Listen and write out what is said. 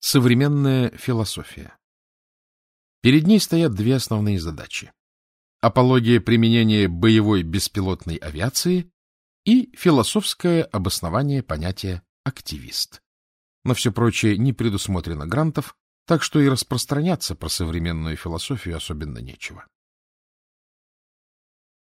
Современная философия. Перед ней стоят две основные задачи. Апология применения боевой беспилотной авиации и философское обоснование понятия «активист». На все прочее не предусмотрено грантов, так что и распространяться про современную философию особенно нечего.